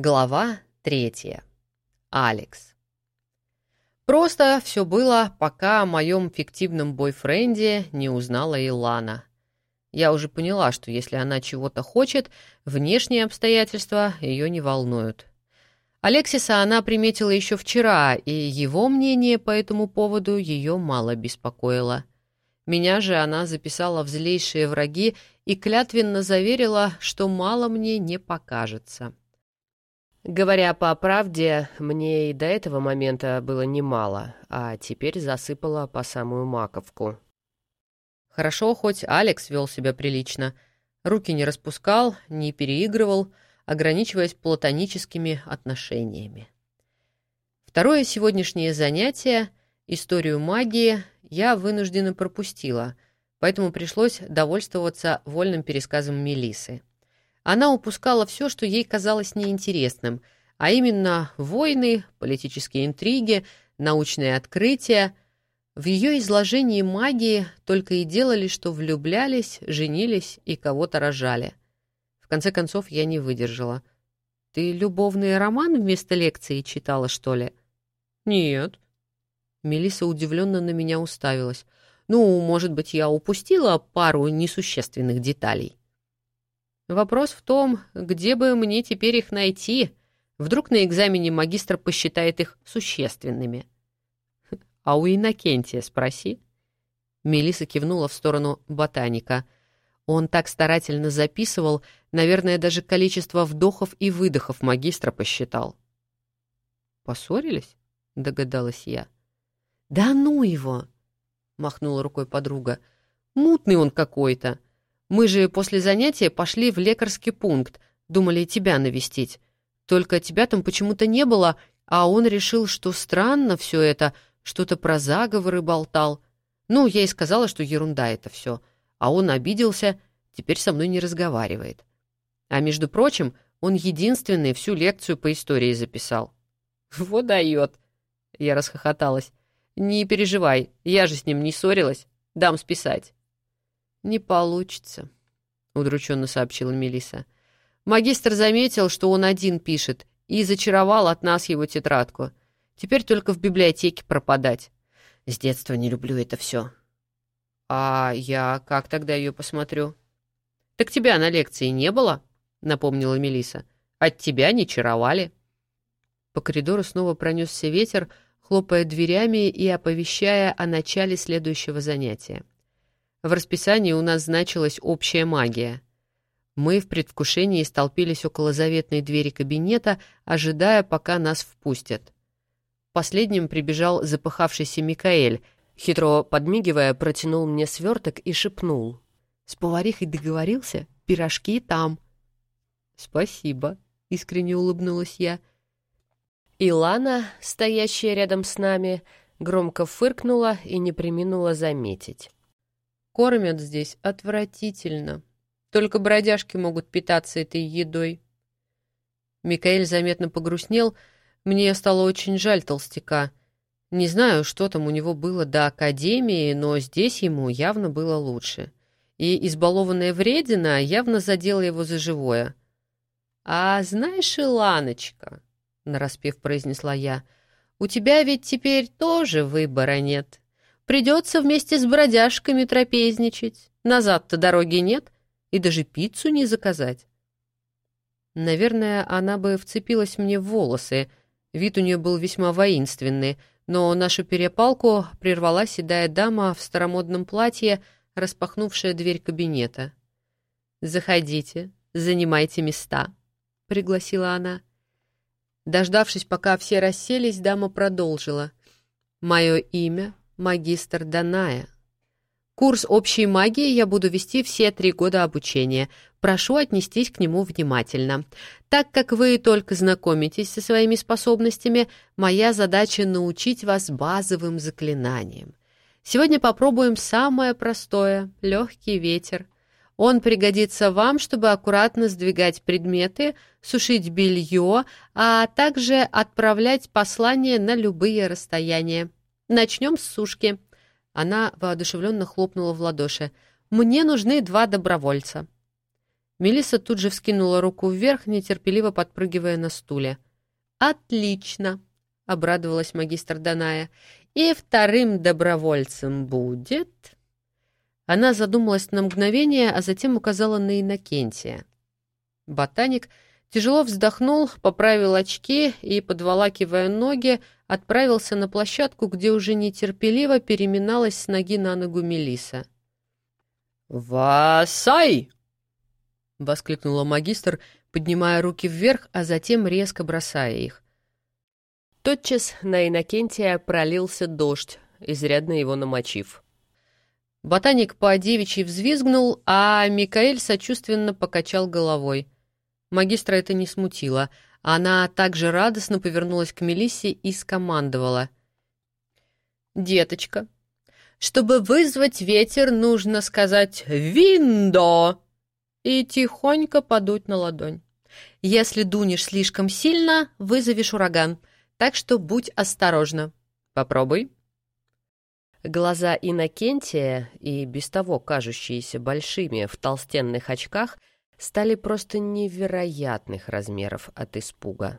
Глава третья. Алекс. Просто все было, пока о моем фиктивном бойфренде не узнала Илана. Я уже поняла, что если она чего-то хочет, внешние обстоятельства ее не волнуют. Алексиса она приметила еще вчера, и его мнение по этому поводу ее мало беспокоило. Меня же она записала в злейшие враги и клятвенно заверила, что мало мне не покажется. Говоря по правде, мне и до этого момента было немало, а теперь засыпала по самую маковку. Хорошо, хоть Алекс вел себя прилично. Руки не распускал, не переигрывал, ограничиваясь платоническими отношениями. Второе сегодняшнее занятие, историю магии, я вынуждена пропустила, поэтому пришлось довольствоваться вольным пересказом Мелисы. Она упускала все, что ей казалось неинтересным, а именно войны, политические интриги, научные открытия. В ее изложении магии только и делали, что влюблялись, женились и кого-то рожали. В конце концов, я не выдержала. «Ты любовный роман вместо лекции читала, что ли?» «Нет». Мелиса удивленно на меня уставилась. «Ну, может быть, я упустила пару несущественных деталей». Вопрос в том, где бы мне теперь их найти. Вдруг на экзамене магистр посчитает их существенными. А у Иннокентия спроси. Мелиса кивнула в сторону ботаника. Он так старательно записывал, наверное, даже количество вдохов и выдохов магистра посчитал. «Поссорились?» — догадалась я. «Да ну его!» — махнула рукой подруга. «Мутный он какой-то. Мы же после занятия пошли в лекарский пункт, думали тебя навестить. Только тебя там почему-то не было, а он решил, что странно все это, что-то про заговоры болтал. Ну, я и сказала, что ерунда это все. А он обиделся, теперь со мной не разговаривает. А между прочим, он единственный всю лекцию по истории записал. «Вот дает!» Я расхохоталась. «Не переживай, я же с ним не ссорилась. Дам списать». «Не получится», — удрученно сообщила Мелиса. «Магистр заметил, что он один пишет, и зачаровал от нас его тетрадку. Теперь только в библиотеке пропадать. С детства не люблю это все». «А я как тогда ее посмотрю?» «Так тебя на лекции не было?» — напомнила Мелиса. «От тебя не чаровали». По коридору снова пронесся ветер, хлопая дверями и оповещая о начале следующего занятия. В расписании у нас значилась общая магия. Мы в предвкушении столпились около заветной двери кабинета, ожидая, пока нас впустят. Последним прибежал запыхавшийся Микаэль, хитро подмигивая, протянул мне сверток и шепнул. «С поварихой договорился? Пирожки там». «Спасибо», — искренне улыбнулась я. Илана, стоящая рядом с нами, громко фыркнула и не приминула заметить. Кормят здесь отвратительно. Только бродяжки могут питаться этой едой. Микаэль заметно погрустнел. Мне стало очень жаль толстяка. Не знаю, что там у него было до академии, но здесь ему явно было лучше. И избалованная вредина явно задела его за живое. «А знаешь, Иланочка», — нараспев произнесла я, — «у тебя ведь теперь тоже выбора нет». Придется вместе с бродяжками трапезничать. Назад-то дороги нет, и даже пиццу не заказать. Наверное, она бы вцепилась мне в волосы. Вид у нее был весьма воинственный, но нашу перепалку прервала седая дама в старомодном платье, распахнувшая дверь кабинета. «Заходите, занимайте места», — пригласила она. Дождавшись, пока все расселись, дама продолжила. «Мое имя магистр Даная. Курс общей магии я буду вести все три года обучения. Прошу отнестись к нему внимательно. Так как вы только знакомитесь со своими способностями, моя задача научить вас базовым заклинаниям. Сегодня попробуем самое простое — легкий ветер. Он пригодится вам, чтобы аккуратно сдвигать предметы, сушить белье, а также отправлять послания на любые расстояния. Начнем с сушки». Она воодушевленно хлопнула в ладоши. «Мне нужны два добровольца». Мелисса тут же вскинула руку вверх, нетерпеливо подпрыгивая на стуле. «Отлично!» — обрадовалась магистр Даная. «И вторым добровольцем будет...» Она задумалась на мгновение, а затем указала на Иннокентия. Ботаник тяжело вздохнул, поправил очки и, подволакивая ноги, отправился на площадку, где уже нетерпеливо переминалась с ноги на ногу Мелиса. «Васай!» — воскликнула магистр, поднимая руки вверх, а затем резко бросая их. Тотчас на Иннокентия пролился дождь, изрядно его намочив. Ботаник по девичьи взвизгнул, а Микаэль сочувственно покачал головой. Магистра это не смутило. Она также радостно повернулась к Мелиссе и скомандовала. «Деточка, чтобы вызвать ветер, нужно сказать «Виндо!» и тихонько подуть на ладонь. Если дунешь слишком сильно, вызовешь ураган, так что будь осторожна. Попробуй. Глаза Иннокентия, и без того кажущиеся большими в толстенных очках, стали просто невероятных размеров от испуга.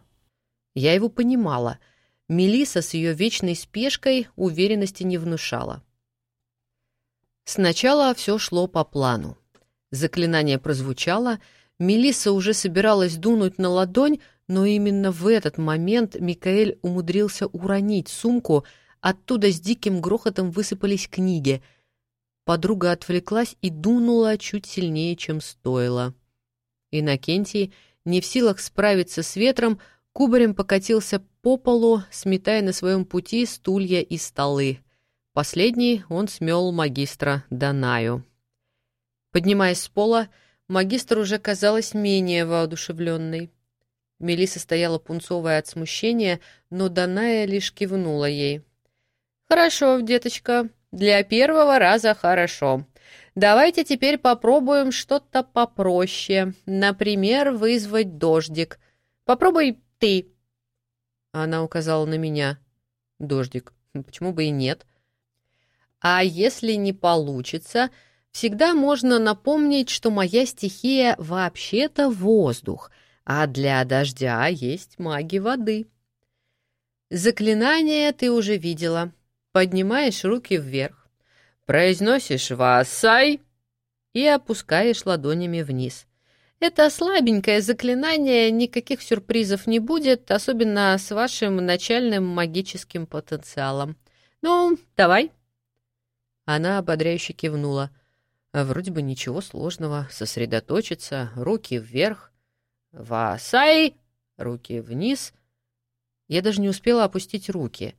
Я его понимала. Мелиса с ее вечной спешкой уверенности не внушала. Сначала все шло по плану. Заклинание прозвучало, Мелисса уже собиралась дунуть на ладонь, но именно в этот момент Микаэль умудрился уронить сумку, оттуда с диким грохотом высыпались книги. Подруга отвлеклась и дунула чуть сильнее, чем стоило. Иннокентий, не в силах справиться с ветром, кубарем покатился по полу, сметая на своем пути стулья и столы. Последний он смел магистра Данаю. Поднимаясь с пола, магистр уже казалась менее воодушевленной. Мелиса стояла пунцовая от смущения, но Даная лишь кивнула ей. «Хорошо, деточка, для первого раза хорошо. Давайте теперь попробуем что-то попроще. Например, вызвать дождик. Попробуй ты». Она указала на меня. «Дождик. Почему бы и нет?» «А если не получится...» всегда можно напомнить, что моя стихия вообще-то воздух, а для дождя есть маги воды. Заклинание ты уже видела. Поднимаешь руки вверх, произносишь «Васай» и опускаешь ладонями вниз. Это слабенькое заклинание, никаких сюрпризов не будет, особенно с вашим начальным магическим потенциалом. Ну, давай. Она ободряюще кивнула. А вроде бы ничего сложного. Сосредоточиться, руки вверх. Васай! Руки вниз. Я даже не успела опустить руки.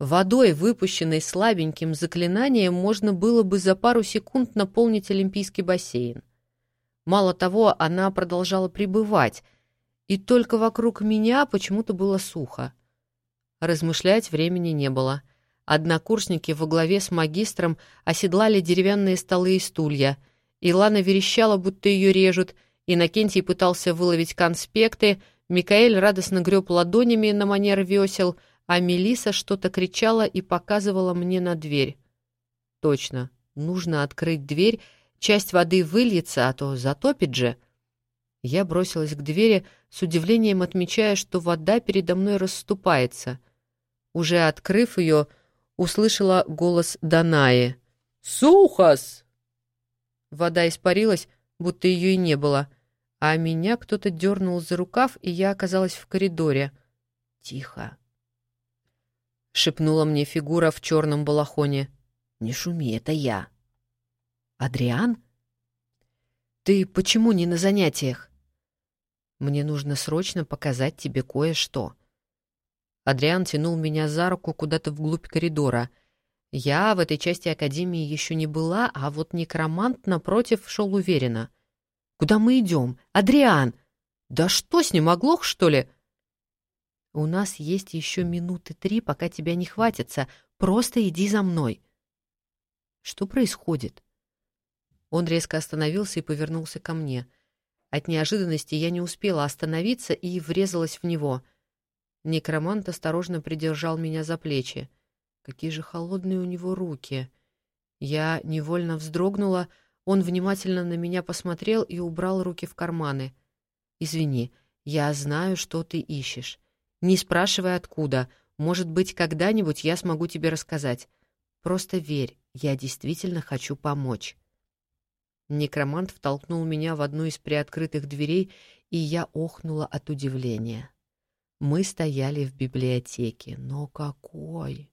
Водой, выпущенной слабеньким заклинанием, можно было бы за пару секунд наполнить олимпийский бассейн. Мало того, она продолжала пребывать, и только вокруг меня почему-то было сухо. Размышлять времени не было — Однокурсники во главе с магистром оседлали деревянные столы и стулья. Илана верещала, будто ее режут. Иннокентий пытался выловить конспекты. Микаэль радостно греб ладонями на манер весел, а Мелиса что-то кричала и показывала мне на дверь. Точно, нужно открыть дверь, часть воды выльется, а то затопит же. Я бросилась к двери, с удивлением отмечая, что вода передо мной расступается. Уже открыв ее, услышала голос Данаи. «Сухос!» Вода испарилась, будто ее и не было, а меня кто-то дернул за рукав, и я оказалась в коридоре. «Тихо!» — шепнула мне фигура в черном балахоне. «Не шуми, это я». «Адриан? Ты почему не на занятиях?» «Мне нужно срочно показать тебе кое-что». Адриан тянул меня за руку куда-то вглубь коридора. Я в этой части Академии еще не была, а вот некромант напротив шел уверенно. «Куда мы идем? Адриан! Да что с ним, оглох, что ли?» «У нас есть еще минуты три, пока тебя не хватится. Просто иди за мной». «Что происходит?» Он резко остановился и повернулся ко мне. От неожиданности я не успела остановиться и врезалась в него — Некромант осторожно придержал меня за плечи. Какие же холодные у него руки! Я невольно вздрогнула, Он внимательно на меня посмотрел и убрал руки в карманы. «Извини, я знаю, что ты ищешь. Не спрашивай, откуда. Может быть, когда-нибудь я смогу тебе рассказать. Просто верь, я действительно хочу помочь». Некромант втолкнул меня в одну из приоткрытых дверей, и я охнула от удивления. Мы стояли в библиотеке, но какой!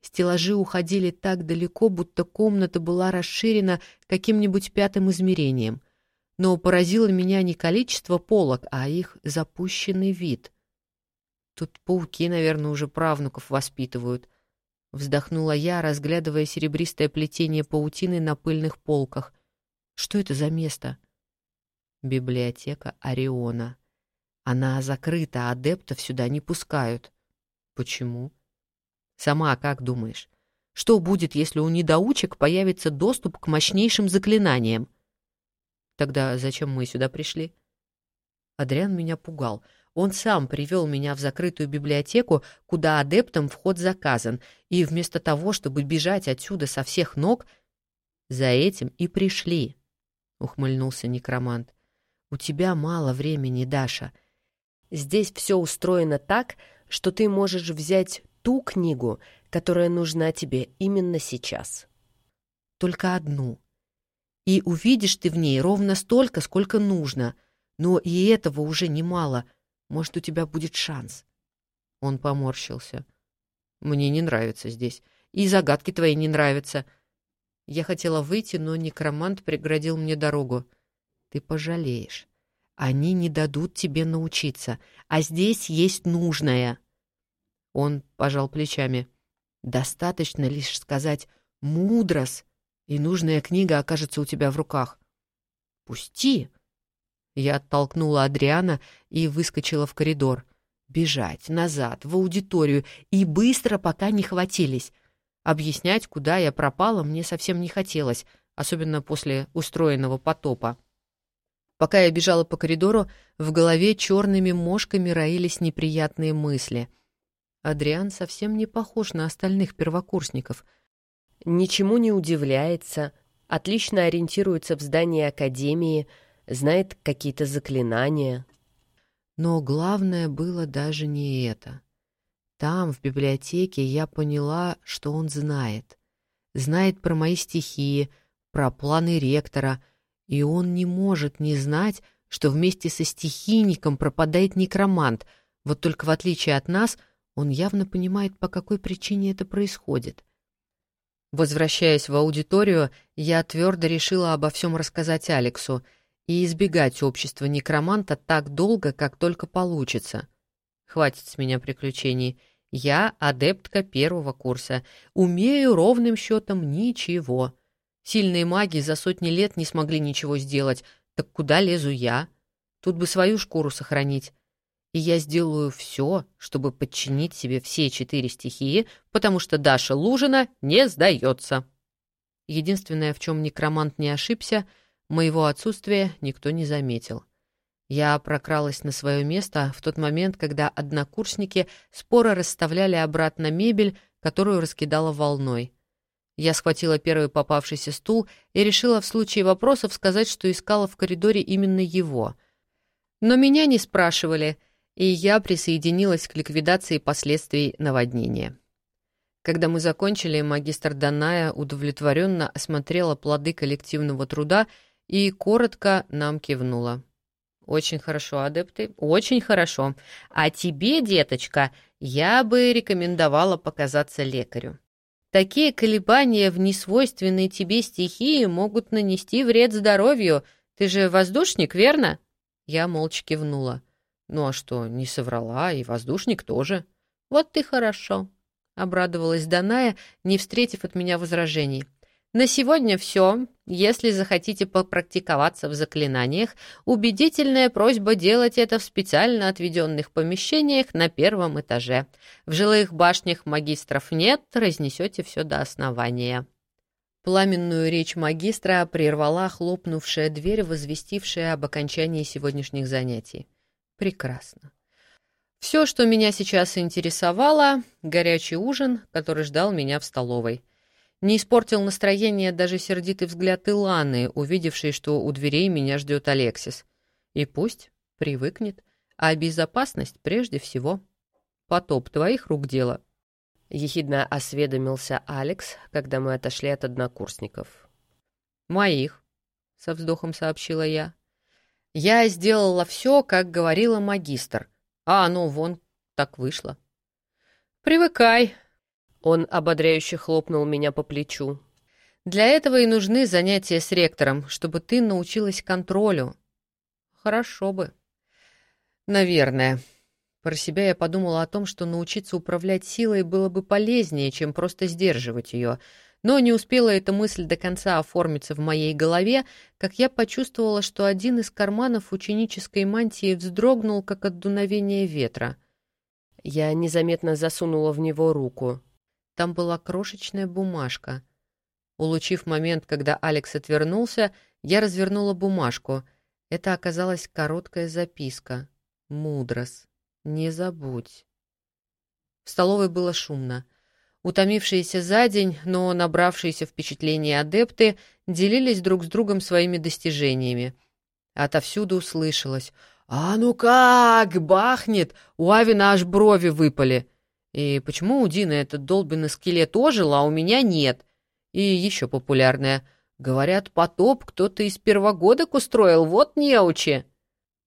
Стеллажи уходили так далеко, будто комната была расширена каким-нибудь пятым измерением. Но поразило меня не количество полок, а их запущенный вид. Тут пауки, наверное, уже правнуков воспитывают. Вздохнула я, разглядывая серебристое плетение паутины на пыльных полках. Что это за место? Библиотека Ориона. Она закрыта, адептов сюда не пускают. Почему? Сама как думаешь? Что будет, если у недоучек появится доступ к мощнейшим заклинаниям? Тогда зачем мы сюда пришли? Адриан меня пугал. Он сам привел меня в закрытую библиотеку, куда адептам вход заказан, и вместо того, чтобы бежать отсюда со всех ног, за этим и пришли ухмыльнулся некромант. У тебя мало времени, Даша. Здесь все устроено так, что ты можешь взять ту книгу, которая нужна тебе именно сейчас. Только одну. И увидишь ты в ней ровно столько, сколько нужно. Но и этого уже немало. Может, у тебя будет шанс. Он поморщился. Мне не нравится здесь. И загадки твои не нравятся. Я хотела выйти, но некромант преградил мне дорогу. Ты пожалеешь. Они не дадут тебе научиться, а здесь есть нужное. Он пожал плечами. Достаточно лишь сказать «мудрос», и нужная книга окажется у тебя в руках. «Пусти!» Я оттолкнула Адриана и выскочила в коридор. Бежать, назад, в аудиторию, и быстро, пока не хватились. Объяснять, куда я пропала, мне совсем не хотелось, особенно после устроенного потопа. Пока я бежала по коридору, в голове черными мошками роились неприятные мысли. Адриан совсем не похож на остальных первокурсников. Ничему не удивляется, отлично ориентируется в здании академии, знает какие-то заклинания. Но главное было даже не это. Там, в библиотеке, я поняла, что он знает. Знает про мои стихии, про планы ректора, и он не может не знать, что вместе со стихийником пропадает некромант, вот только в отличие от нас, он явно понимает, по какой причине это происходит. Возвращаясь в аудиторию, я твердо решила обо всем рассказать Алексу и избегать общества некроманта так долго, как только получится. Хватит с меня приключений — я адептка первого курса. Умею ровным счетом ничего. Сильные маги за сотни лет не смогли ничего сделать. Так куда лезу я? Тут бы свою шкуру сохранить. И я сделаю все, чтобы подчинить себе все четыре стихии, потому что Даша Лужина не сдается. Единственное, в чем некромант не ошибся, моего отсутствия никто не заметил. Я прокралась на свое место в тот момент, когда однокурсники споро расставляли обратно мебель, которую раскидала волной. Я схватила первый попавшийся стул и решила в случае вопросов сказать, что искала в коридоре именно его. Но меня не спрашивали, и я присоединилась к ликвидации последствий наводнения. Когда мы закончили, магистр Даная удовлетворенно осмотрела плоды коллективного труда и коротко нам кивнула. Очень хорошо, адепты, очень хорошо. А тебе, деточка, я бы рекомендовала показаться лекарю. Такие колебания в несвойственной тебе стихии могут нанести вред здоровью. Ты же воздушник, верно? Я молча кивнула. Ну а что, не соврала, и воздушник тоже. Вот ты хорошо, обрадовалась Даная, не встретив от меня возражений. На сегодня все. Если захотите попрактиковаться в заклинаниях, убедительная просьба делать это в специально отведенных помещениях на первом этаже. В жилых башнях магистров нет, разнесете все до основания. Пламенную речь магистра прервала хлопнувшая дверь, возвестившая об окончании сегодняшних занятий. Прекрасно. Все, что меня сейчас интересовало — горячий ужин, который ждал меня в столовой — Не испортил настроение даже сердитый взгляд Иланы, увидевшей, что у дверей меня ждет Алексис. И пусть привыкнет, а безопасность прежде всего. Потоп твоих рук дело. Ехидно осведомился Алекс, когда мы отошли от однокурсников. «Моих», — со вздохом сообщила я. «Я сделала все, как говорила магистр, а оно вон так вышло». «Привыкай», — он ободряюще хлопнул меня по плечу. «Для этого и нужны занятия с ректором, чтобы ты научилась контролю». «Хорошо бы». «Наверное», про себя я подумала о том, что научиться управлять силой было бы полезнее, чем просто сдерживать ее. Но не успела эта мысль до конца оформиться в моей голове, как я почувствовала, что один из карманов ученической мантии вздрогнул, как от дуновения ветра. Я незаметно засунула в него руку. Там была крошечная бумажка. Улучив момент, когда Алекс отвернулся, я развернула бумажку. Это оказалась короткая записка. «Мудрос». Не забудь. В столовой было шумно. Утомившиеся за день, но набравшиеся впечатления адепты делились друг с другом своими достижениями. Отовсюду услышалось «А ну как! Бахнет! У Авина аж брови выпали!» И почему у Дины этот долбанный скелет ожил, а у меня нет? И еще популярное. Говорят, потоп кто-то из первогодок устроил, вот неучи.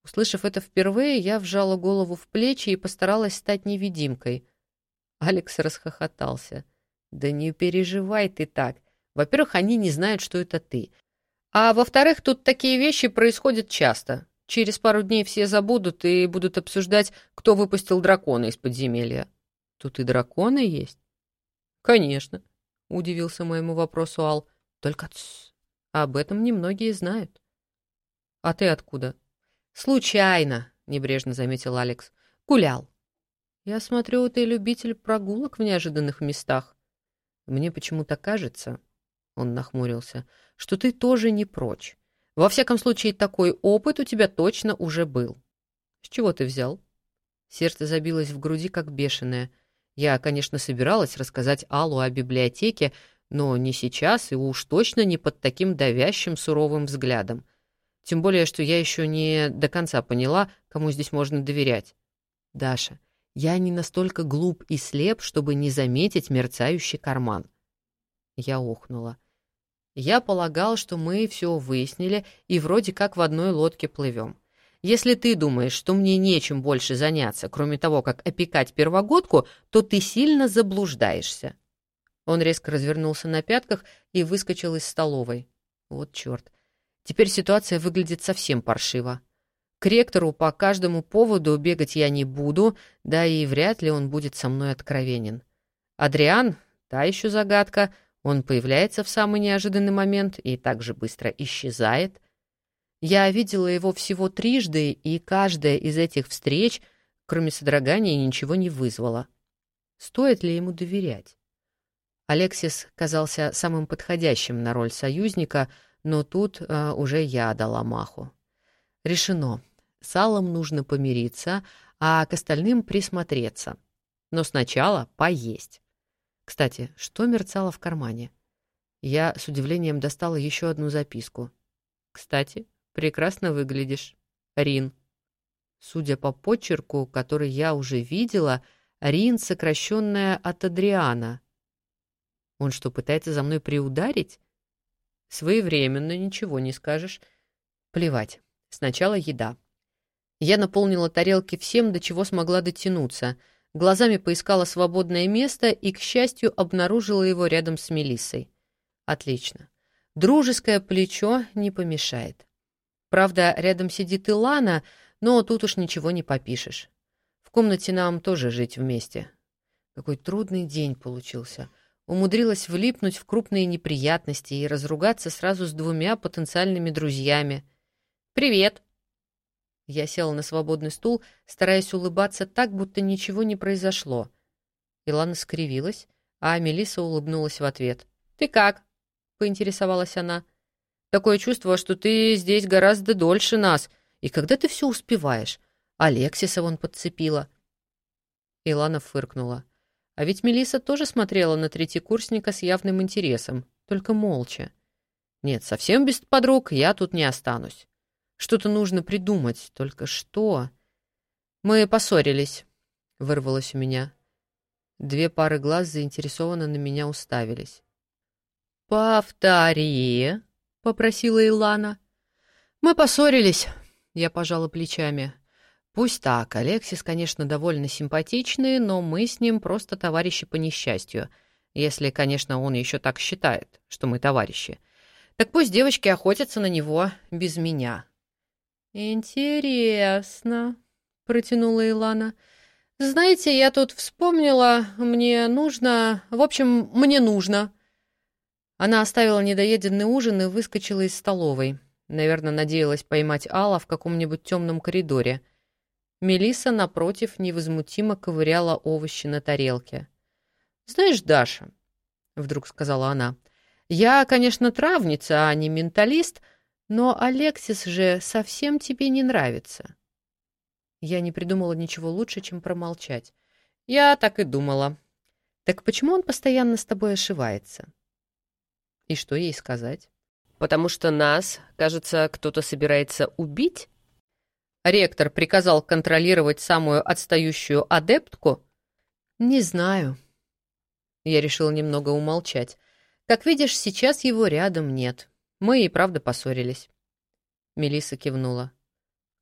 Услышав это впервые, я вжала голову в плечи и постаралась стать невидимкой. Алекс расхохотался. «Да не переживай ты так. Во-первых, они не знают, что это ты. А во-вторых, тут такие вещи происходят часто. Через пару дней все забудут и будут обсуждать, кто выпустил дракона из подземелья. Тут и драконы есть?» «Конечно», — удивился моему вопросу Ал. «Только тс, об этом немногие знают». «А ты откуда?» «Случайно», — небрежно заметил Алекс. «Гулял». «Я смотрю, ты любитель прогулок в неожиданных местах». «Мне почему-то кажется», — он нахмурился, — «что ты тоже не прочь. Во всяком случае, такой опыт у тебя точно уже был». «С чего ты взял?» Сердце забилось в груди, как бешеное. Я, конечно, собиралась рассказать Аллу о библиотеке, но не сейчас и уж точно не под таким давящим суровым взглядом. Тем более, что я еще не до конца поняла, кому здесь можно доверять. Даша, я не настолько глуп и слеп, чтобы не заметить мерцающий карман. Я охнула. Я полагал, что мы все выяснили и вроде как в одной лодке плывем. Если ты думаешь, что мне нечем больше заняться, кроме того, как опекать первогодку, то ты сильно заблуждаешься. Он резко развернулся на пятках и выскочил из столовой. Вот черт. Теперь ситуация выглядит совсем паршиво. К ректору по каждому поводу бегать я не буду, да и вряд ли он будет со мной откровенен. Адриан — та еще загадка. Он появляется в самый неожиданный момент и так же быстро исчезает. Я видела его всего трижды, и каждая из этих встреч, кроме содрогания, ничего не вызвала. Стоит ли ему доверять? Алексис казался самым подходящим на роль союзника — но тут а, уже я дала маху. Решено. С Аллом нужно помириться, а к остальным присмотреться. Но сначала поесть. Кстати, что мерцало в кармане? Я с удивлением достала еще одну записку. «Кстати, прекрасно выглядишь. Рин». Судя по почерку, который я уже видела, Рин сокращенная от Адриана. Он что, пытается за мной приударить? Своевременно, ничего не скажешь. Плевать. Сначала еда. Я наполнила тарелки всем, до чего смогла дотянуться. Глазами поискала свободное место и, к счастью, обнаружила его рядом с Мелиссой. Отлично. Дружеское плечо не помешает. Правда, рядом сидит Илана, но тут уж ничего не попишешь. В комнате нам тоже жить вместе. Какой трудный день получился умудрилась влипнуть в крупные неприятности и разругаться сразу с двумя потенциальными друзьями. «Привет!» Я села на свободный стул, стараясь улыбаться так, будто ничего не произошло. Илана скривилась, а Мелиса улыбнулась в ответ. «Ты как?» — поинтересовалась она. «Такое чувство, что ты здесь гораздо дольше нас. И когда ты все успеваешь? Алексиса вон подцепила». Илана фыркнула. А ведь Мелиса тоже смотрела на третьекурсника с явным интересом, только молча. Нет, совсем без подруг я тут не останусь. Что-то нужно придумать, только что? Мы поссорились, вырвалось у меня. Две пары глаз заинтересованно на меня уставились. «Повтори», — попросила Илана. «Мы поссорились», — я пожала плечами. «Пусть так, Алексис, конечно, довольно симпатичный, но мы с ним просто товарищи по несчастью, если, конечно, он еще так считает, что мы товарищи. Так пусть девочки охотятся на него без меня». «Интересно», — протянула Илана. «Знаете, я тут вспомнила, мне нужно... В общем, мне нужно...» Она оставила недоеденный ужин и выскочила из столовой. Наверное, надеялась поймать Алла в каком-нибудь темном коридоре. Мелиса напротив, невозмутимо ковыряла овощи на тарелке. «Знаешь, Даша», — вдруг сказала она, — «я, конечно, травница, а не менталист, но Алексис же совсем тебе не нравится». Я не придумала ничего лучше, чем промолчать. «Я так и думала». «Так почему он постоянно с тобой ошивается?» И что ей сказать? Потому что нас, кажется, кто-то собирается убить? Ректор приказал контролировать самую отстающую адептку? Не знаю. Я решила немного умолчать. Как видишь, сейчас его рядом нет. Мы и правда поссорились. Мелиса кивнула.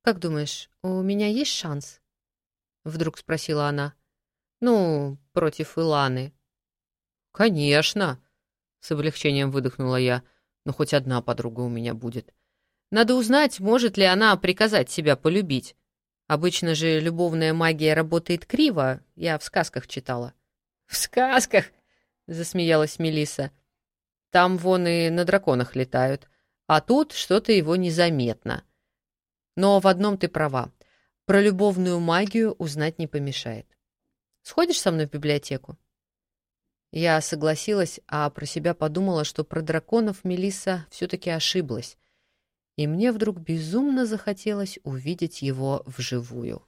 «Как думаешь, у меня есть шанс?» Вдруг спросила она. «Ну, против Иланы». «Конечно!» С облегчением выдохнула я. Но хоть одна подруга у меня будет. Надо узнать, может ли она приказать себя полюбить. Обычно же любовная магия работает криво, я в сказках читала. В сказках? засмеялась Мелиса. Там вон и на драконах летают, а тут что-то его незаметно. Но в одном ты права. Про любовную магию узнать не помешает. Сходишь со мной в библиотеку? Я согласилась, а про себя подумала, что про драконов Мелисса все-таки ошиблась. И мне вдруг безумно захотелось увидеть его вживую.